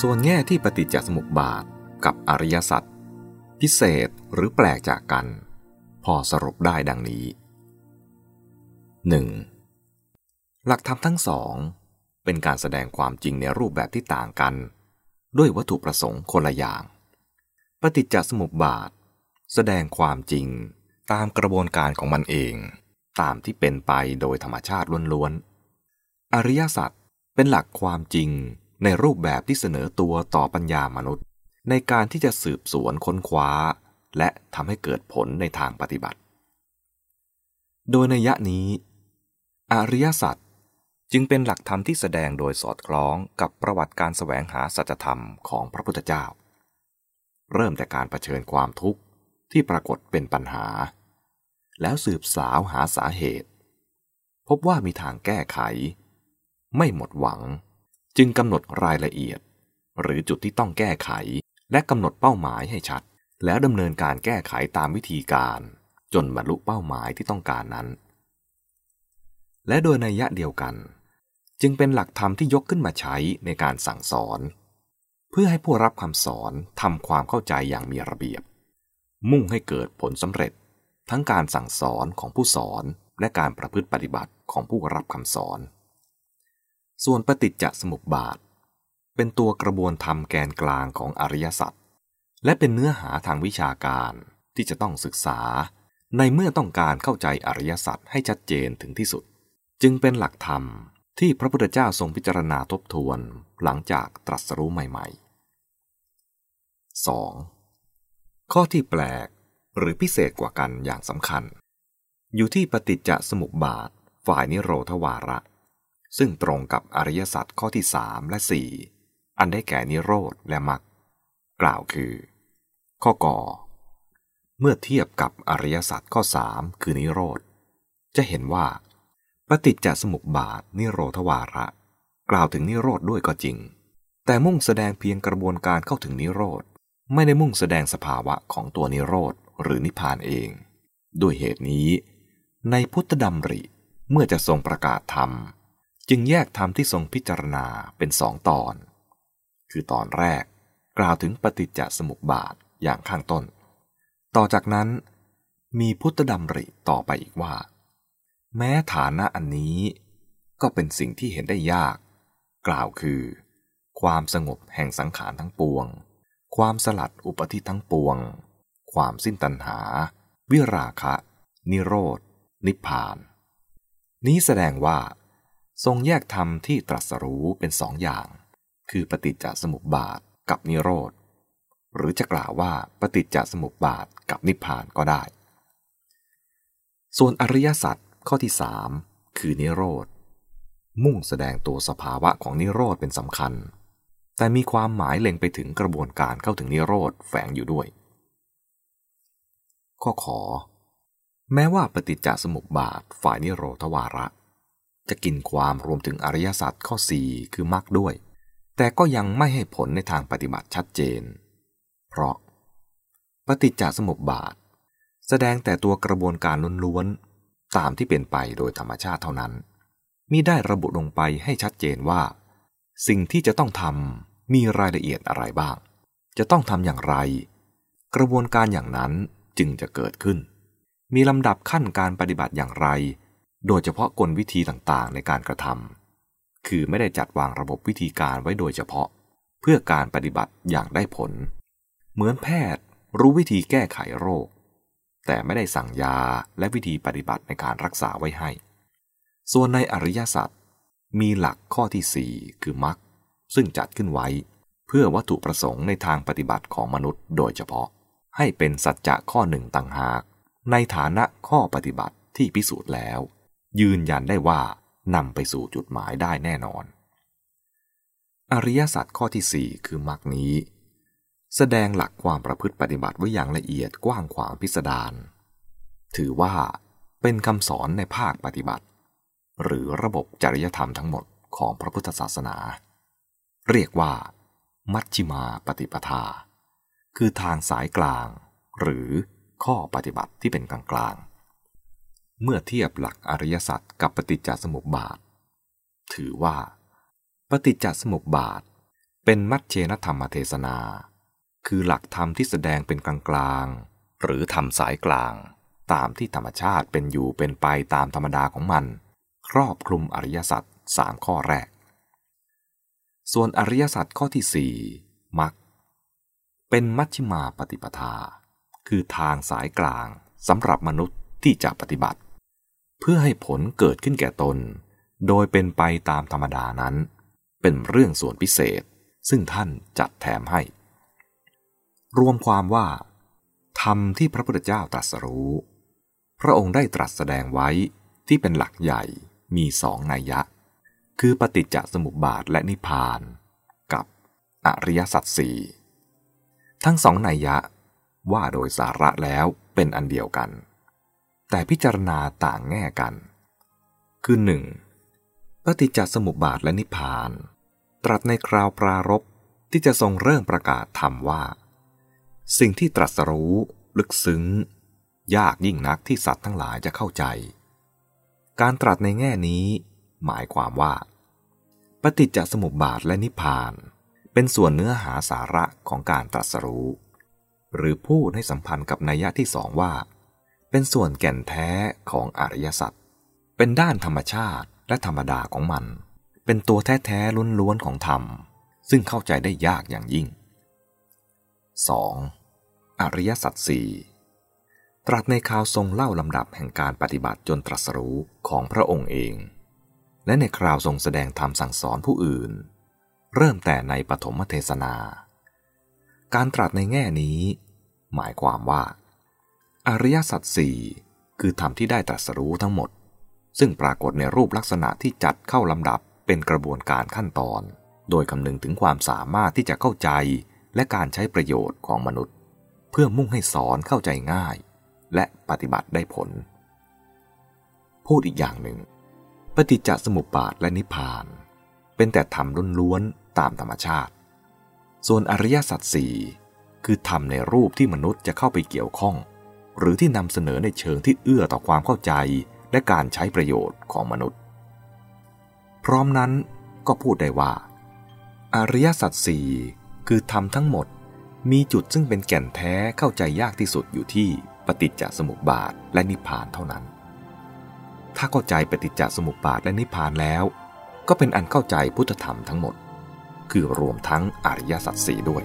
ส่วนแง่ที่ปฏิจจสมุปบาทกับอริยสัจพิเศษหรือแปลกจากกัน พอสรุปได้ดังนี้ 1. หลักธรรมทั้งสอง เป็นการแสดงความจริงในรูปแบบที่ต่างกัน ด้วยวัตถุประสงค์คนละอย่าง ปฏิจจสมุปบาท แสดงความจริงตามกระบวนการของมันเอง ตามที่เป็นไปโดยธรรมชาติล้วนๆอริยสัจเป็นหลักความจริง ในรูปแบบที่เสนอตัวต่อปัญญามนุษย์ ในการที่จะสืบสวนค้นคว้า และทำให้เกิดผลในทางปฏิบัติ โดยในยะนี้ อริยสัจจึงเป็นหลักธรรมที่แสดงโดยสอดคล้องกับประวัติการแสวงหาสัจธรรมของพระพุทธเจ้า เริ่มแต่การรเผชิญความทุกข์ที่ปรากฏเป็นปัญหา แล้วสืบสาวหาสาเหตุ พบว่ามีทางแก้ไข ไม่หมดหวัง จึงกำหนดรายละเอียด หรือจุดที่ต้องแก้ไข และกำหนดเป้าหมายให้ชัด แล้วดำเนินการแก้ไขตามวิธีการ จนบรรลุเป้าหมายที่ต้องการนั้น และโดยในยะเดียวกัน จึงเป็นหลักธรรมที่ยกขึ้นมาใช้ในการสั่งสอน เพื่อให้ผู้รับคำสอนทำความเข้าใจอย่างมีระเบียบ มุ่งให้เกิดผลสำเร็จ ทั้งการสั่งสอนของผู้สอนและการประพฤติปฏิบัติของผู้รับคำสอน ส่วนปฏิจจสมุปบาท เป็นตัวกระบวนธรรมแกนกลางของอริยสัจและเป็นเนื้อหาทางวิชาการที่จะต้องศึกษา ในเมื่อต้องการเข้าใจอริยสัจให้ชัดเจนถึงที่สุด จึงเป็นหลักธรรมที่พระพุทธเจ้าทรงพิจารณาทบทวนหลังจากตรัสรู้ใหม่ ๆ 2. ข้อที่แปลกหรือพิเศษกว่ากันอย่างสำคัญ อยู่ที่ปฏิจจสมุปบาทฝ่ายนิโรธวาระ ซึ่งตรงกับอริยสัจข้อที่สามและสี่อันได้แก่นิโรธและมรรคกล่าวคือ ข้อกอเมื่อเทียบกับอริยสัจข้อสามคือนิโรธ จะเห็นว่า ปฏิจจสมุปบาทนิโรธวาระ กล่าวถึงนิโรธด้วยก็จริง แต่มุ่งแสดงเพียงกระบวนการเข้าถึงนิโรธ ไม่ได้มุ่งแสดงสภาวะของตัวนิโรธหรือนิพพานเอง ด้วยเหตุนี้ ในพุทธดำริเมื่อจะทรงประกาศธรรม จึงแยกธรรมที่ทรงพิจารณาเป็นสองตอน คือตอนแรกกล่าวถึงปฏิจจสมุปบาทอย่างข้างต้น ต่อจากนั้น มีพุทธดำริต่อไปอีกว่า แม้ฐานะอันนี้ก็เป็นสิ่งที่เห็นได้ยาก กล่าวคือ ความสงบแห่งสังขารทั้งปวง ความสลัดอุปธิทั้งปวง ความสิ้นตัณหา วิราคะ นิโรธ นิพพาน นี้แสดงว่า ทรงแยกธรรมที่ตรัสรู้เป็นสองอย่าง คือปฏิจจสมุปบาทกับนิโรธ หรือจะกล่าวว่าปฏิจจสมุปบาทกับนิพพานก็ได้ ส่วนอริยสัจข้อที่สามคือนิโรธ มุ่งแสดงตัวสภาวะของนิโรธเป็นสำคัญ แต่มีความหมายเล็งไปถึงกระบวนการเข้าถึงนิโรธแฝงอยู่ด้วย ข้อขอ แม้ว่าปฏิจจสมุปบาทฝ่ายนิโรธวาระ จะกินความรวมถึงอริยสัจข้อ 4 คือมรรคด้วย แต่ก็ยังไม่ให้ผลในทางปฏิบัติชัดเจน เพราะ ปฏิจจสมุปบาท แสดงแต่ตัวกระบวนการล้วนๆ ตามที่เป็นไปโดยธรรมชาติเท่านั้นมิได้ระบุลงไปให้ชัดเจนว่า สิ่งที่จะต้องทำมีรายละเอียดอะไรบ้าง จะต้องทำอย่างไร กระบวนการอย่างนั้นจึงจะเกิดขึ้น มีลำดับขั้นการปฏิบัติอย่างไร โดยเฉพาะกลวิธีต่างๆในการกระทำคือไม่ได้จัดวางระบบวิธีการไว้โดยเฉพาะ เพื่อการปฏิบัติอย่างได้ผล เหมือนแพทย์รู้วิธีแก้ไขโรค แต่ไม่ได้สั่งยาและวิธีปฏิบัติในการรักษาไว้ให้ ส่วนในอริยสัจมีหลักข้อที่ 4 คือมรรคซึ่งจัดขึ้นไว้ เพื่อวัตถุประสงค์ในทางปฏิบัติของมนุษย์โดยเฉพาะ ให้เป็นสัจจะข้อหนึ่งต่างหาก ในฐานะข้อปฏิบัติที่พิสูจน์แล้ว ยืนยันได้ว่านำไปสู่จุดหมายได้แน่นอน อริยสัจข้อที่สี่คือมรรคนี้ แสดงหลักความประพฤติปฏิบัติไว้อย่างละเอียดกว้างขวางพิสดารถือว่าเป็นคำสอนในภาคปฏิบัติ หรือระบบจริยธรรมทั้งหมดของพระพุทธศาสนา เรียกว่า มัชชิมาปฏิปทา คือทางสายกลาง หรือข้อปฏิบัติที่เป็นกลางกลาง เมื่อเทียบหลักอริยสัจกับปฏิจจสมุปบาท ถือว่า ปฏิจจสมุปบาท เป็นมัชเชนธรรมเทศนา คือหลักธรรมที่แสดงเป็นกลางๆ หรือธรรมสายกลาง ตามที่ธรรมชาติเป็นอยู่เป็นไปตามธรรมดาของมัน ครอบคลุมอริยสัจสามข้อแรก ส่วนอริยสัจข้อที่สี่มักเป็นมัชฌิมาปฏิปทา คือทางสายกลางสำหรับมนุษย์ที่จะปฏิบัติ เพื่อให้ผลเกิดขึ้นแก่ตน โดยเป็นไปตามธรรมดานั้น เป็นเรื่องส่วนพิเศษ ซึ่งท่านจัดแถมให้ รวมความว่า ธรรมที่พระพุทธเจ้าตรัสรู้ พระองค์ได้ตรัสแสดงไว้ที่เป็นหลักใหญ่มีสองนัยยะ คือปฏิจจสมุปบาทและนิพพาน กับอริยสัจสี่ทั้งสองนัยยะว่าโดยสาระแล้วเป็นอันเดียวกัน แต่พิจารณาต่างแง่กัน คือหนึ่งปฏิจจสมุปบาทและนิพพาน ตรัสในคราวปรารบที่จะทรงเริ่มประกาศธรรมว่า สิ่งที่ตรัสรู้ลึกซึ้ง ยากยิ่งนักที่สัตว์ทั้งหลายจะเข้าใจ การตรัสในแง่นี้ หมายความว่า ปฏิจจสมุปบาทและนิพพาน เป็นส่วนเนื้อหาสาระของการตรัสรู้ หรือพูดให้สัมพันธ์กับนัยยะที่สองว่า เป็นส่วนแก่นแท้ของอริยสัจเป็นด้านธรรมชาติและธรรมดาของมัน เป็นตัวแท้ๆล้วนๆของธรรม ซึ่งเข้าใจได้ยากอย่างยิ่ง 2. อริยสัจสี่ตรัสในข่าวทรงเล่าลำดับแห่งการปฏิบัติจนตรัสรู้ของพระองค์เอง และในคราวทรงแสดงธรรมสั่งสอนผู้อื่น เริ่มแต่ในปฐมเทศนา การตรัสในแง่นี้ หมายความว่า อริยสัจสี่คือธรรมที่ได้ตรัสรู้ทั้งหมด ซึ่งปรากฏในรูปลักษณะที่จัดเข้าลำดับเป็นกระบวนการขั้นตอน โดยคำนึงถึงความสามารถที่จะเข้าใจและการใช้ประโยชน์ของมนุษย์ เพื่อมุ่งให้สอนเข้าใจง่าย และปฏิบัติได้ผล พูดอีกอย่างหนึ่ง ปฏิจจสมุปบาทและนิพพาน เป็นแต่ธรรมล้วนๆตามธรรมชาติ ส่วนอริยสัจสี่คือธรรมในรูปที่มนุษย์จะเข้าไปเกี่ยวข้อง หรือที่นำเสนอในเชิงที่เอื้อต่อความเข้าใจและการใช้ประโยชน์ของมนุษย์ พร้อมนั้นก็พูดได้ว่า อริยสัจสี่คือธรรมทั้งหมดมีจุดซึ่งเป็นแก่นแท้เข้าใจยากที่สุดอยู่ที่ปฏิจจสมุปบาทและนิพพานเท่านั้น ถ้าเข้าใจปฏิจจสมุปบาทและนิพพานแล้ว ก็เป็นอันเข้าใจพุทธธรรมทั้งหมด คือรวมทั้งอริยสัจสี่ด้วย